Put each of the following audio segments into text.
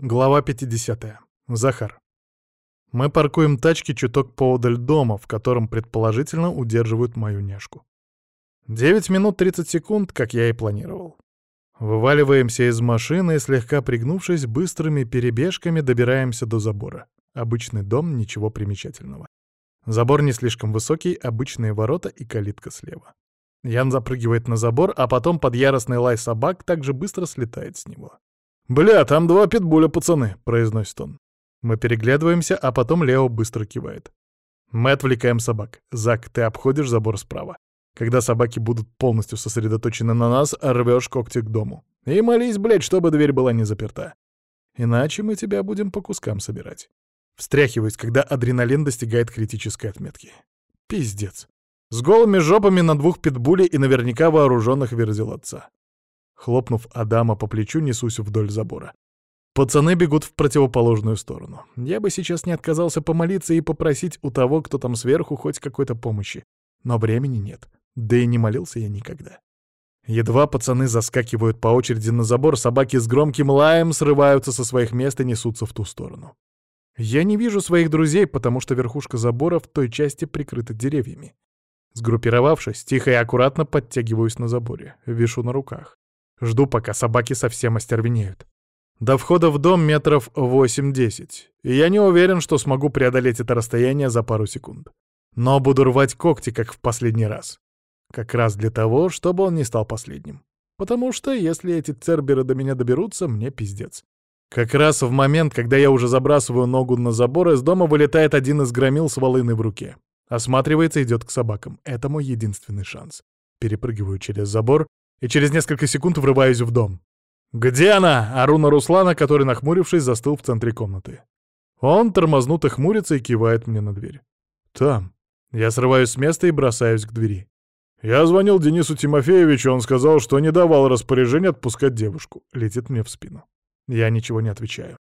Глава 50. Захар. Мы паркуем тачки чуток поодаль дома, в котором предположительно удерживают мою няшку. 9 минут 30 секунд, как я и планировал. Вываливаемся из машины и, слегка пригнувшись, быстрыми перебежками добираемся до забора. Обычный дом, ничего примечательного. Забор не слишком высокий, обычные ворота и калитка слева. Ян запрыгивает на забор, а потом под яростный лай собак также быстро слетает с него. «Бля, там два питбуля, пацаны», — произносит он. Мы переглядываемся, а потом Лео быстро кивает. Мы отвлекаем собак. Зак, ты обходишь забор справа. Когда собаки будут полностью сосредоточены на нас, рвешь когти к дому. И молись, блядь, чтобы дверь была не заперта. Иначе мы тебя будем по кускам собирать. Встряхиваюсь, когда адреналин достигает критической отметки. Пиздец. С голыми жопами на двух питбулей и наверняка вооруженных верзил отца. Хлопнув Адама по плечу, несусь вдоль забора. Пацаны бегут в противоположную сторону. Я бы сейчас не отказался помолиться и попросить у того, кто там сверху, хоть какой-то помощи. Но времени нет. Да и не молился я никогда. Едва пацаны заскакивают по очереди на забор, собаки с громким лаем срываются со своих мест и несутся в ту сторону. Я не вижу своих друзей, потому что верхушка забора в той части прикрыта деревьями. Сгруппировавшись, тихо и аккуратно подтягиваюсь на заборе, вишу на руках. Жду, пока собаки совсем остервенеют. До входа в дом метров 8-10, и я не уверен, что смогу преодолеть это расстояние за пару секунд. Но буду рвать когти, как в последний раз. Как раз для того, чтобы он не стал последним. Потому что, если эти церберы до меня доберутся, мне пиздец. Как раз в момент, когда я уже забрасываю ногу на забор, из дома вылетает один из громил с волыной в руке. Осматривается, идет к собакам. Это мой единственный шанс. Перепрыгиваю через забор и через несколько секунд врываюсь в дом. «Где она?» — ору на Руслана, который, нахмурившись, застыл в центре комнаты. Он тормознуто хмурится и кивает мне на дверь. «Там». Я срываюсь с места и бросаюсь к двери. «Я звонил Денису Тимофеевичу, он сказал, что не давал распоряжения отпускать девушку». Летит мне в спину. Я ничего не отвечаю.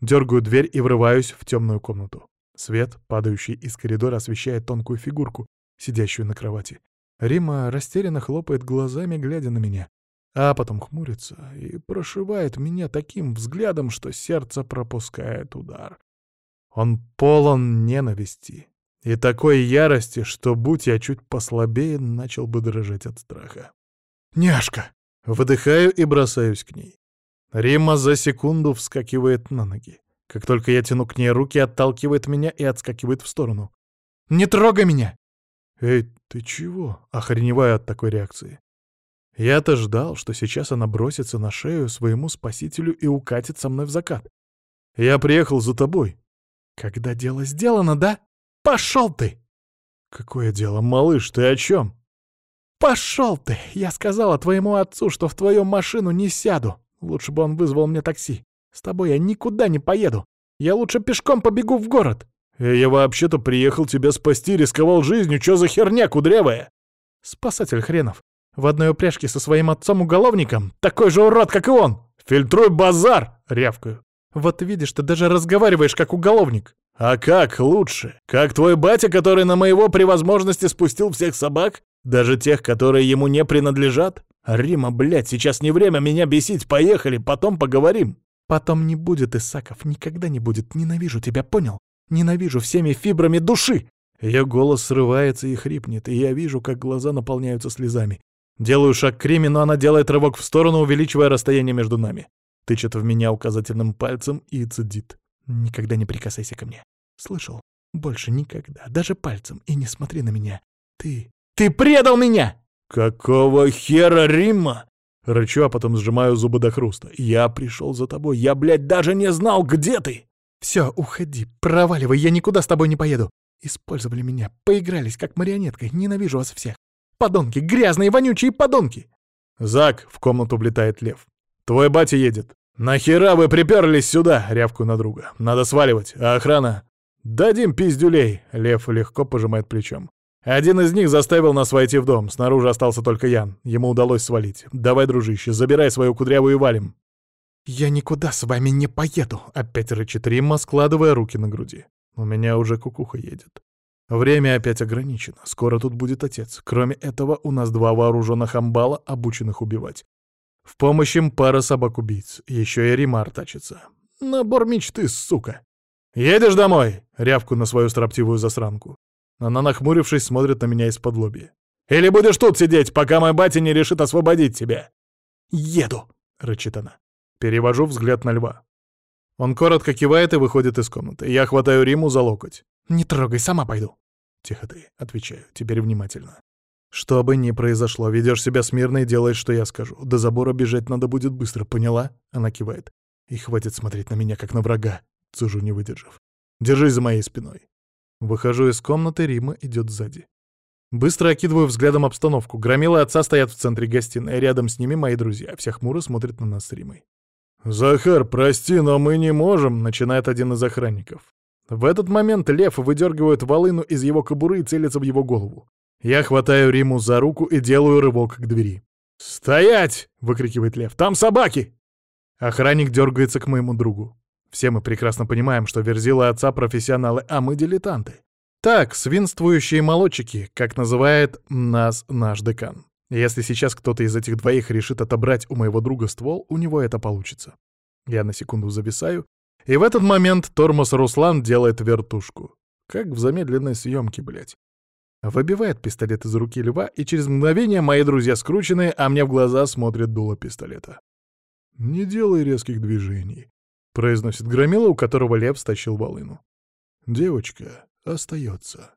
Дергаю дверь и врываюсь в темную комнату. Свет, падающий из коридора, освещает тонкую фигурку, сидящую на кровати. Рима растерянно хлопает глазами, глядя на меня, а потом хмурится и прошивает меня таким взглядом, что сердце пропускает удар. Он полон ненависти и такой ярости, что, будь я чуть послабее, начал бы дрожать от страха. «Няшка!» Выдыхаю и бросаюсь к ней. Рима за секунду вскакивает на ноги. Как только я тяну к ней руки, отталкивает меня и отскакивает в сторону. «Не трогай меня!» «Эй, ты чего?» — охреневаю от такой реакции. Я-то ждал, что сейчас она бросится на шею своему спасителю и укатит со мной в закат. Я приехал за тобой. Когда дело сделано, да? Пошел ты! Какое дело, малыш, ты о чем? Пошел ты! Я сказала твоему отцу, что в твою машину не сяду. Лучше бы он вызвал мне такси. С тобой я никуда не поеду. Я лучше пешком побегу в город. «Я вообще-то приехал тебя спасти, рисковал жизнью, чё за херня кудрявая?» «Спасатель хренов. В одной упряжке со своим отцом-уголовником? Такой же урод, как и он! Фильтруй базар!» — рявкаю. «Вот видишь, ты даже разговариваешь как уголовник». «А как лучше? Как твой батя, который на моего при возможности спустил всех собак? Даже тех, которые ему не принадлежат? Рима, блядь, сейчас не время меня бесить, поехали, потом поговорим». «Потом не будет, Исаков, никогда не будет, ненавижу тебя, понял? Ненавижу всеми фибрами души!» Ее голос срывается и хрипнет, и я вижу, как глаза наполняются слезами. Делаю шаг к Риме, но она делает рывок в сторону, увеличивая расстояние между нами. Тычет в меня указательным пальцем и цедит. «Никогда не прикасайся ко мне. Слышал? Больше никогда. Даже пальцем. И не смотри на меня. Ты... Ты предал меня!» «Какого хера, Римма?» Рычу, а потом сжимаю зубы до хруста. «Я пришел за тобой. Я, блядь, даже не знал, где ты!» Все, уходи, проваливай, я никуда с тобой не поеду. Использовали меня, поигрались как марионеткой, ненавижу вас всех. Подонки, грязные, вонючие подонки!» «Зак!» — в комнату влетает Лев. «Твой батя едет». «Нахера вы приперлись сюда?» — рявку на друга. «Надо сваливать. А охрана?» «Дадим пиздюлей!» — Лев легко пожимает плечом. «Один из них заставил нас войти в дом. Снаружи остался только Ян. Ему удалось свалить. Давай, дружище, забирай свою кудрявую и валим». «Я никуда с вами не поеду», — опять рычит Римма, складывая руки на груди. «У меня уже кукуха едет. Время опять ограничено. Скоро тут будет отец. Кроме этого, у нас два вооруженных амбала, обученных убивать. В помощь им пара собак-убийц. Еще и Рима артачится. Набор мечты, сука. «Едешь домой?» — рявку на свою строптивую засранку. Она, нахмурившись, смотрит на меня из-под лоби. «Или будешь тут сидеть, пока мой батя не решит освободить тебя?» «Еду!» — рычит она. Перевожу взгляд на льва. Он коротко кивает и выходит из комнаты. Я хватаю Риму за локоть. «Не трогай, сама пойду». «Тихо ты», — отвечаю, теперь внимательно. «Что бы ни произошло, ведешь себя смирно и делаешь, что я скажу. До забора бежать надо будет быстро, поняла?» Она кивает. «И хватит смотреть на меня, как на врага», — цужу не выдержав. «Держись за моей спиной». Выхожу из комнаты, Рима идет сзади. Быстро окидываю взглядом обстановку. Громилы отца стоят в центре гостиной, рядом с ними мои друзья. Все хмуро смотрят на нас с Римой. «Захар, прости, но мы не можем», — начинает один из охранников. В этот момент лев выдергивает волыну из его кобуры и целится в его голову. Я хватаю Риму за руку и делаю рывок к двери. «Стоять!» — выкрикивает лев. «Там собаки!» Охранник дергается к моему другу. Все мы прекрасно понимаем, что верзилы отца профессионалы, а мы дилетанты. Так, свинствующие молодчики, как называет нас наш декан. Если сейчас кто-то из этих двоих решит отобрать у моего друга ствол, у него это получится. Я на секунду зависаю, и в этот момент тормоз Руслан делает вертушку. Как в замедленной съемке, блядь. Выбивает пистолет из руки льва, и через мгновение мои друзья скрученные, а мне в глаза смотрит дуло пистолета. «Не делай резких движений», — произносит громила, у которого лев стащил волыну. «Девочка остается».